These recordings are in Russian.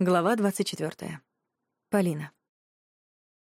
Глава 24. Полина.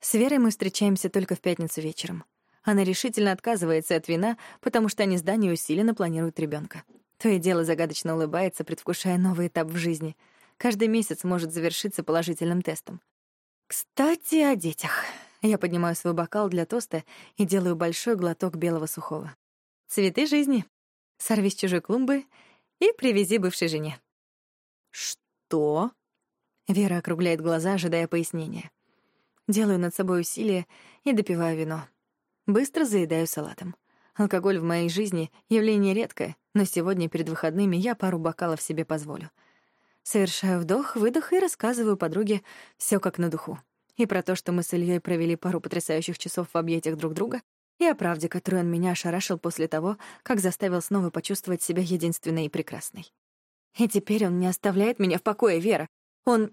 С Верой мы встречаемся только в пятницу вечером. Она решительно отказывается от вина, потому что они с Даней усиленно планируют ребенка. То и дело загадочно улыбается, предвкушая новый этап в жизни. Каждый месяц может завершиться положительным тестом. Кстати, о детях. Я поднимаю свой бокал для тоста и делаю большой глоток белого сухого. Цветы жизни. Сорви с чужой клумбы и привези бывшей жене. Что? Вера округляет глаза, ожидая пояснения. Делаю над собой усилие и допиваю вино. Быстро заедаю салатом. Алкоголь в моей жизни — явление редкое, но сегодня перед выходными я пару бокалов себе позволю. Совершаю вдох, выдох и рассказываю подруге все как на духу. И про то, что мы с Ильей провели пару потрясающих часов в объятиях друг друга, и о правде, которую он меня ошарашил после того, как заставил снова почувствовать себя единственной и прекрасной. И теперь он не оставляет меня в покое, Вера. Он...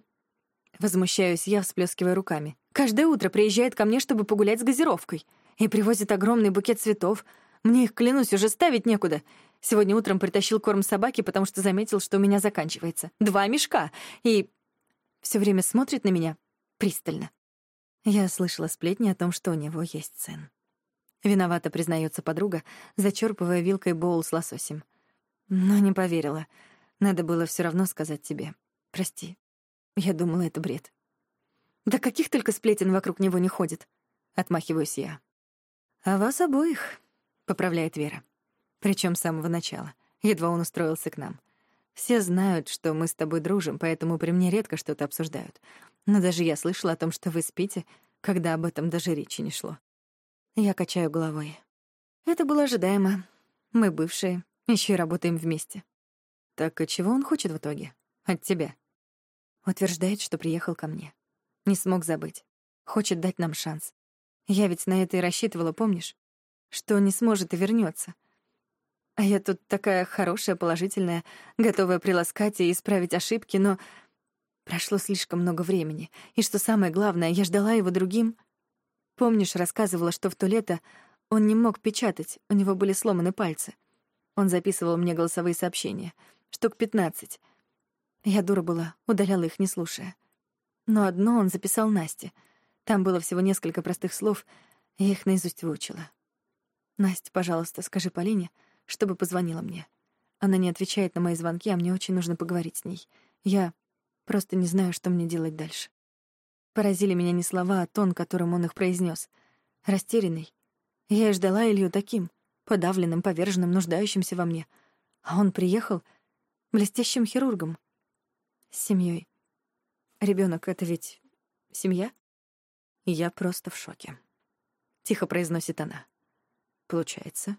Возмущаюсь я, всплескивая руками. Каждое утро приезжает ко мне, чтобы погулять с газировкой. И привозит огромный букет цветов. Мне их, клянусь, уже ставить некуда. Сегодня утром притащил корм собаке, потому что заметил, что у меня заканчивается. Два мешка. И все время смотрит на меня пристально. Я слышала сплетни о том, что у него есть сын. Виновато признается подруга, зачерпывая вилкой боул с лососем. Но не поверила. Надо было все равно сказать тебе. Прости. Я думала, это бред. Да каких только сплетен вокруг него не ходит. Отмахиваюсь я. А вас обоих, поправляет Вера. Причем с самого начала. Едва он устроился к нам. Все знают, что мы с тобой дружим, поэтому при мне редко что-то обсуждают. Но даже я слышала о том, что вы спите, когда об этом даже речи не шло. Я качаю головой. Это было ожидаемо. Мы бывшие, еще и работаем вместе. Так и чего он хочет в итоге? От тебя? Утверждает, что приехал ко мне. Не смог забыть. Хочет дать нам шанс. Я ведь на это и рассчитывала, помнишь? Что не сможет и вернется. А я тут такая хорошая, положительная, готовая приласкать и исправить ошибки, но прошло слишком много времени. И что самое главное, я ждала его другим. Помнишь, рассказывала, что в то лето он не мог печатать, у него были сломаны пальцы. Он записывал мне голосовые сообщения. Штук пятнадцать. Я дура была, удаляла их, не слушая. Но одно он записал Насте. Там было всего несколько простых слов, я их наизусть выучила. «Настя, пожалуйста, скажи Полине, чтобы позвонила мне. Она не отвечает на мои звонки, а мне очень нужно поговорить с ней. Я просто не знаю, что мне делать дальше». Поразили меня не слова, а тон, которым он их произнес. Растерянный. Я и ждала Илью таким, подавленным, поверженным, нуждающимся во мне. А он приехал блестящим хирургом — семьей. Ребенок это ведь семья? Я просто в шоке. Тихо произносит она. Получается,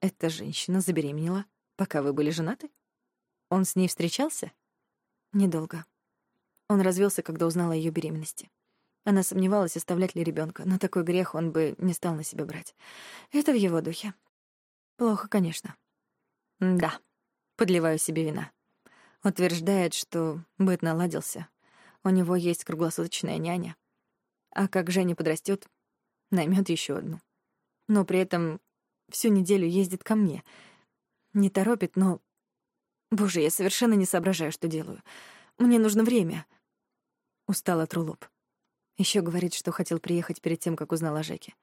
эта женщина забеременела, пока вы были женаты? Он с ней встречался? Недолго. Он развелся, когда узнал о ее беременности. Она сомневалась, оставлять ли ребенка, но такой грех он бы не стал на себя брать. Это в его духе. Плохо, конечно. Да, подливаю себе вина. Утверждает, что быт наладился. У него есть круглосуточная няня. А как Женя подрастет, наймет еще одну. Но при этом всю неделю ездит ко мне. Не торопит, но... Боже, я совершенно не соображаю, что делаю. Мне нужно время. Устала Трулоп. Еще говорит, что хотел приехать перед тем, как узнал о Жеке.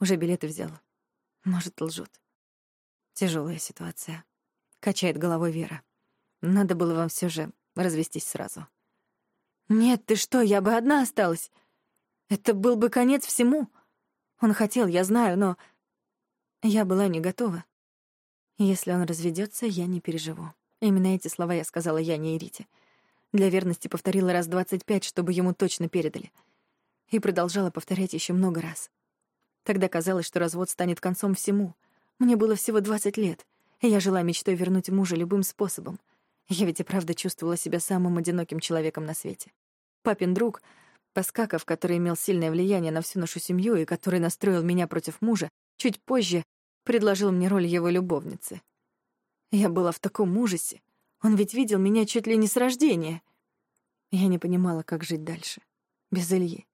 Уже билеты взял. Может, лжет. Тяжелая ситуация. Качает головой Вера. Надо было вам все же развестись сразу. Нет, ты что, я бы одна осталась. Это был бы конец всему. Он хотел, я знаю, но я была не готова. Если он разведется, я не переживу. Именно эти слова я сказала Яне и Рите. Для верности повторила раз двадцать пять, чтобы ему точно передали. И продолжала повторять еще много раз. Тогда казалось, что развод станет концом всему. Мне было всего двадцать лет, и я жила мечтой вернуть мужа любым способом — я ведь и правда чувствовала себя самым одиноким человеком на свете. Папин друг, Паскаков, который имел сильное влияние на всю нашу семью и который настроил меня против мужа, чуть позже предложил мне роль его любовницы. Я была в таком ужасе. Он ведь видел меня чуть ли не с рождения. Я не понимала, как жить дальше. Без Ильи.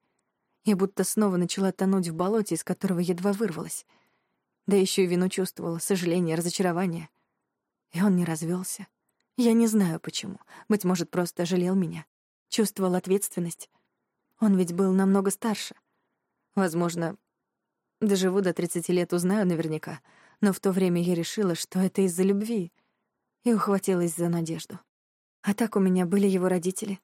Я будто снова начала тонуть в болоте, из которого едва вырвалась. Да еще и вину чувствовала, сожаление, разочарование. И он не развелся. Я не знаю почему. Быть может, просто жалел меня. чувствовал ответственность. Он ведь был намного старше. Возможно, доживу до 30 лет, узнаю наверняка, но в то время я решила, что это из-за любви, и ухватилась за надежду. А так у меня были его родители.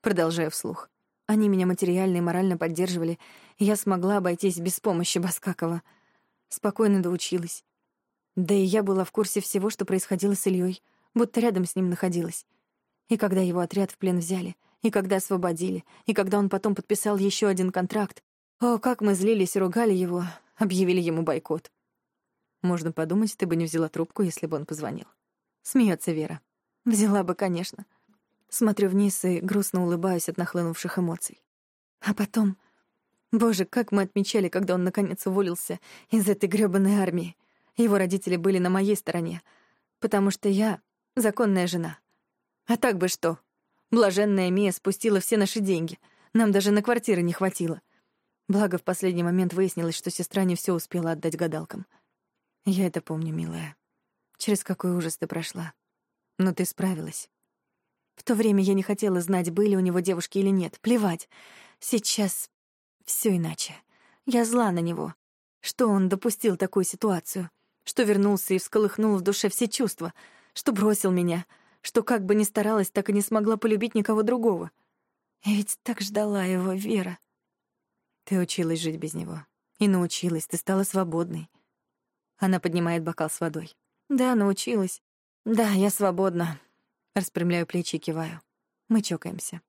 Продолжая вслух. Они меня материально и морально поддерживали, и я смогла обойтись без помощи Баскакова. Спокойно доучилась. Да и я была в курсе всего, что происходило с Ильей, будто рядом с ним находилась. И когда его отряд в плен взяли, и когда освободили, и когда он потом подписал еще один контракт, о, как мы злились и ругали его, объявили ему бойкот. Можно подумать, ты бы не взяла трубку, если бы он позвонил. Смеется Вера. Взяла бы, конечно. Смотрю вниз и грустно улыбаюсь от нахлынувших эмоций. А потом... Боже, как мы отмечали, когда он наконец уволился из этой грёбаной армии. Его родители были на моей стороне, потому что я — законная жена. А так бы что? Блаженная Мия спустила все наши деньги. Нам даже на квартиры не хватило. Благо, в последний момент выяснилось, что сестра не все успела отдать гадалкам. Я это помню, милая. Через какой ужас ты прошла. Но ты справилась. В то время я не хотела знать, были у него девушки или нет. Плевать. Сейчас все иначе. Я зла на него. Что он допустил такую ситуацию? Что вернулся и всколыхнул в душе все чувства? Что бросил меня? Что как бы ни старалась, так и не смогла полюбить никого другого? Я ведь так ждала его, Вера. Ты училась жить без него. И научилась, ты стала свободной. Она поднимает бокал с водой. Да, научилась. Да, я свободна. Распрямляю плечи и киваю. Мы чокаемся.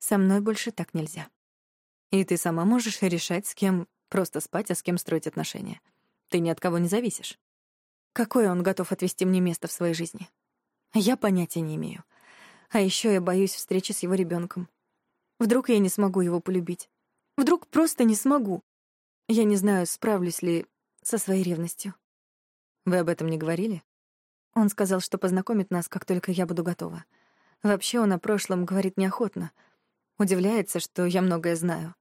Со мной больше так нельзя. И ты сама можешь решать, с кем просто спать, а с кем строить отношения. Ты ни от кого не зависишь. Какое он готов отвести мне место в своей жизни? Я понятия не имею. А еще я боюсь встречи с его ребенком. Вдруг я не смогу его полюбить. Вдруг просто не смогу. Я не знаю, справлюсь ли со своей ревностью. Вы об этом не говорили? Он сказал, что познакомит нас, как только я буду готова. Вообще он о прошлом говорит неохотно. Удивляется, что я многое знаю.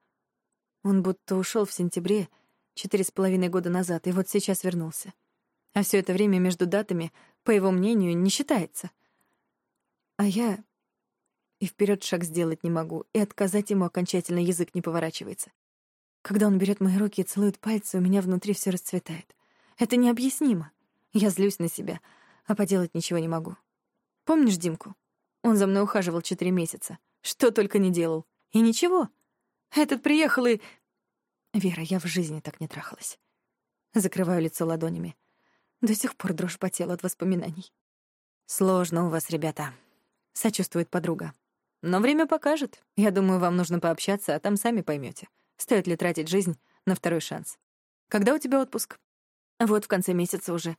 Он будто ушел в сентябре, четыре с половиной года назад, и вот сейчас вернулся. А все это время между датами, по его мнению, не считается. А я и вперед шаг сделать не могу, и отказать ему окончательно язык не поворачивается. Когда он берет мои руки и целует пальцы, у меня внутри все расцветает. Это необъяснимо. Я злюсь на себя — а поделать ничего не могу. Помнишь Димку? Он за мной ухаживал четыре месяца. Что только не делал. И ничего. Этот приехал и... Вера, я в жизни так не трахалась. Закрываю лицо ладонями. До сих пор дрожь по телу от воспоминаний. «Сложно у вас, ребята», — сочувствует подруга. «Но время покажет. Я думаю, вам нужно пообщаться, а там сами поймете, стоит ли тратить жизнь на второй шанс. Когда у тебя отпуск?» «Вот в конце месяца уже.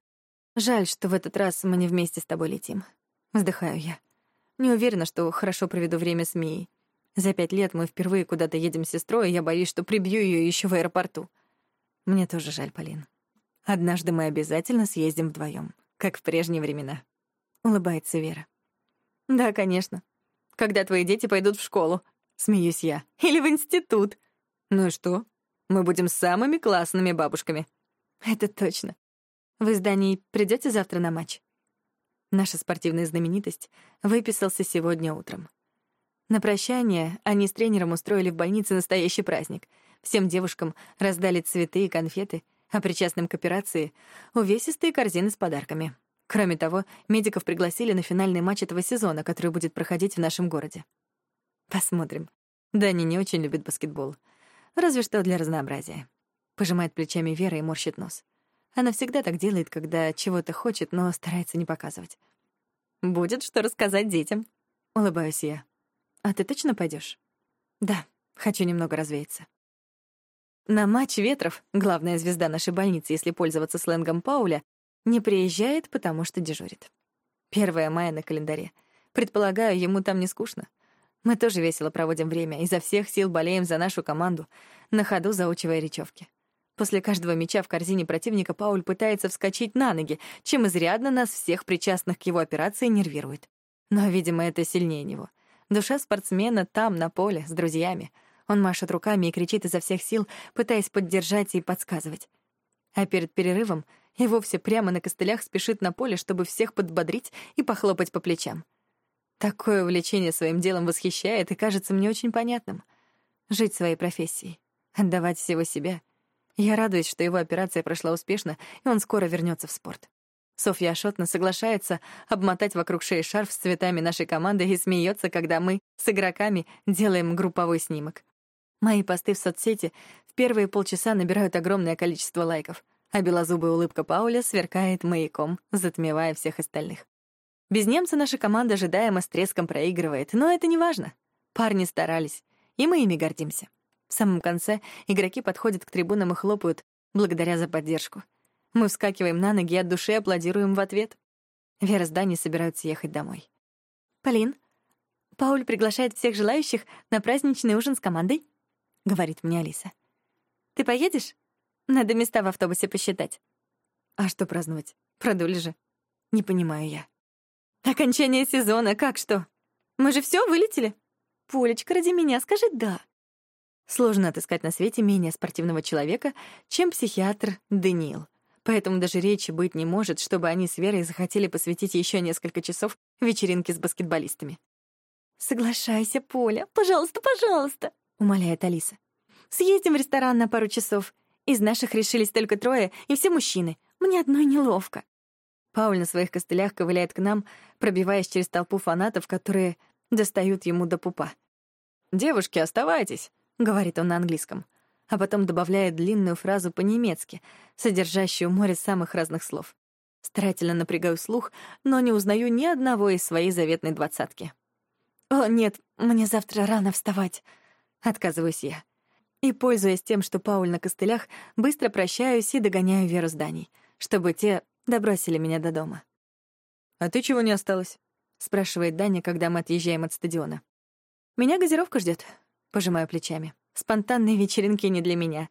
Жаль, что в этот раз мы не вместе с тобой летим. Вздыхаю я. Не уверена, что хорошо проведу время с Мией. За пять лет мы впервые куда-то едем с сестрой, и я боюсь, что прибью ее еще в аэропорту. Мне тоже жаль, Полин. Однажды мы обязательно съездим вдвоем, как в прежние времена. Улыбается Вера. Да, конечно. Когда твои дети пойдут в школу, смеюсь я. Или в институт. Ну и что? Мы будем самыми классными бабушками. Это точно. Вы с Даней придете завтра на матч? Наша спортивная знаменитость выписался сегодня утром. На прощание они с тренером устроили в больнице настоящий праздник. Всем девушкам раздали цветы и конфеты, а причастным к операции — увесистые корзины с подарками. Кроме того, медиков пригласили на финальный матч этого сезона, который будет проходить в нашем городе. Посмотрим. Дани не очень любит баскетбол. Разве что для разнообразия. Пожимает плечами Вера и морщит нос. Она всегда так делает, когда чего-то хочет, но старается не показывать. «Будет что рассказать детям», — улыбаюсь я. «А ты точно пойдешь? «Да, хочу немного развеяться». На матч ветров главная звезда нашей больницы, если пользоваться сленгом Пауля, не приезжает, потому что дежурит. Первое мая на календаре. Предполагаю, ему там не скучно. Мы тоже весело проводим время, изо всех сил болеем за нашу команду, на ходу заучивая речевки. После каждого мяча в корзине противника Пауль пытается вскочить на ноги, чем изрядно нас всех причастных к его операции нервирует. Но, видимо, это сильнее него. Душа спортсмена там, на поле, с друзьями. Он машет руками и кричит изо всех сил, пытаясь поддержать и подсказывать. А перед перерывом и вовсе прямо на костылях спешит на поле, чтобы всех подбодрить и похлопать по плечам. Такое увлечение своим делом восхищает и кажется мне очень понятным. Жить своей профессией, отдавать всего себя. Я радуюсь, что его операция прошла успешно, и он скоро вернется в спорт. Софья охотно соглашается обмотать вокруг шеи шарф с цветами нашей команды и смеется, когда мы с игроками делаем групповой снимок. Мои посты в соцсети в первые полчаса набирают огромное количество лайков, а белозубая улыбка Пауля сверкает маяком, затмевая всех остальных. Без немца наша команда ожидаемо с треском проигрывает, но это не важно. Парни старались, и мы ими гордимся. В самом конце игроки подходят к трибунам и хлопают, благодаря за поддержку — мы вскакиваем на ноги и от души аплодируем в ответ. Вера с Даней собираются ехать домой. «Полин, Пауль приглашает всех желающих на праздничный ужин с командой», — говорит мне Алиса. «Ты поедешь? Надо места в автобусе посчитать». «А что праздновать? Продули же». «Не понимаю я». «Окончание сезона, как что? Мы же все вылетели?» «Полечка, ради меня скажи «да». Сложно отыскать на свете менее спортивного человека, чем психиатр Даниил. Поэтому даже речи быть не может, чтобы они с Верой захотели посвятить еще несколько часов вечеринке с баскетболистами. «Соглашайся, Поля, пожалуйста, пожалуйста», — умоляет Алиса. «Съездим в ресторан на пару часов. Из наших решились только трое, и все мужчины. Мне одной неловко». Пауль на своих костылях ковыляет к нам, пробиваясь через толпу фанатов, которые достают ему до пупа. «Девушки, оставайтесь», — говорит он на английском а потом добавляет длинную фразу по-немецки, содержащую море самых разных слов. Старательно напрягаю слух, но не узнаю ни одного из своей заветной двадцатки. «О, нет, мне завтра рано вставать», — отказываюсь я. И, пользуясь тем, что Пауль на костылях, быстро прощаюсь и догоняю Веру с Даней, чтобы те добросили меня до дома. «А ты чего не осталась?» — спрашивает Даня, когда мы отъезжаем от стадиона. «Меня газировка ждет, пожимаю плечами. Спонтанные вечеринки не для меня.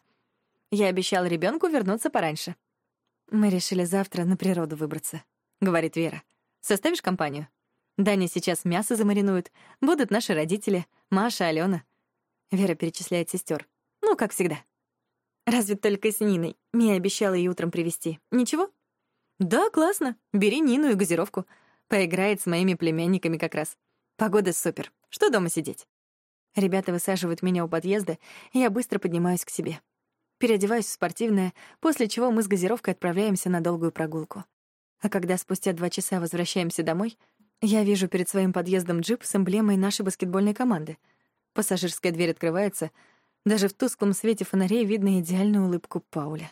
Я обещал ребенку вернуться пораньше. Мы решили завтра на природу выбраться, говорит Вера. Составишь компанию? Даня сейчас мясо замаринует. Будут наши родители, Маша, Алена. Вера перечисляет сестер. Ну, как всегда. Разве только с Ниной. Мия обещала ей утром привезти. Ничего? Да, классно. Бери Нину и газировку. Поиграет с моими племянниками как раз. Погода супер. Что дома сидеть? Ребята высаживают меня у подъезда, и я быстро поднимаюсь к себе. Переодеваюсь в спортивное, после чего мы с газировкой отправляемся на долгую прогулку. А когда спустя два часа возвращаемся домой, я вижу перед своим подъездом джип с эмблемой нашей баскетбольной команды. Пассажирская дверь открывается. Даже в тусклом свете фонарей видно идеальную улыбку Пауля.